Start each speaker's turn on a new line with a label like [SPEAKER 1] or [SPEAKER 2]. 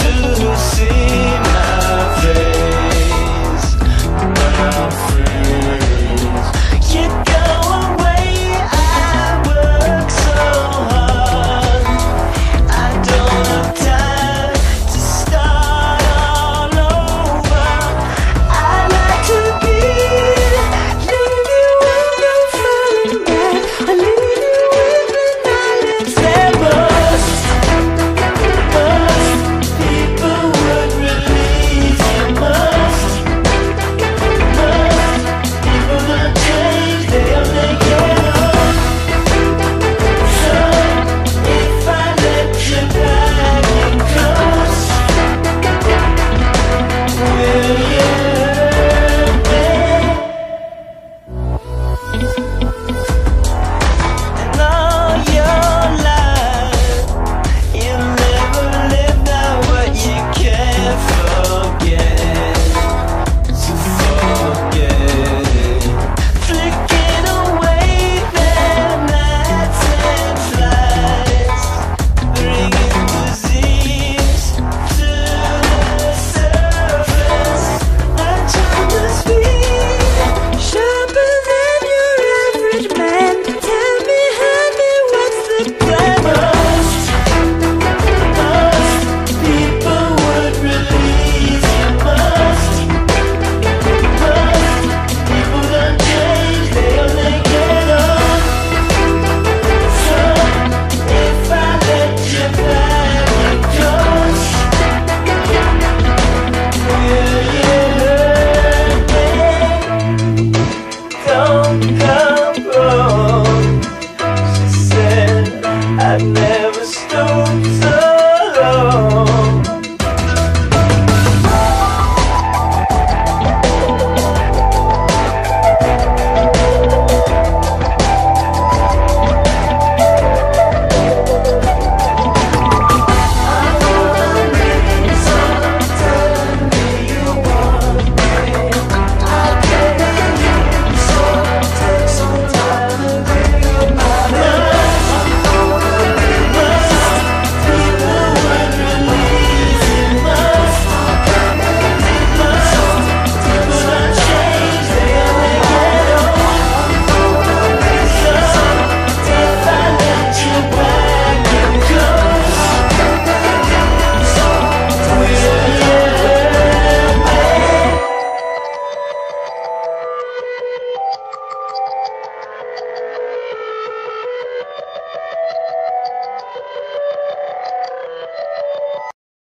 [SPEAKER 1] to see.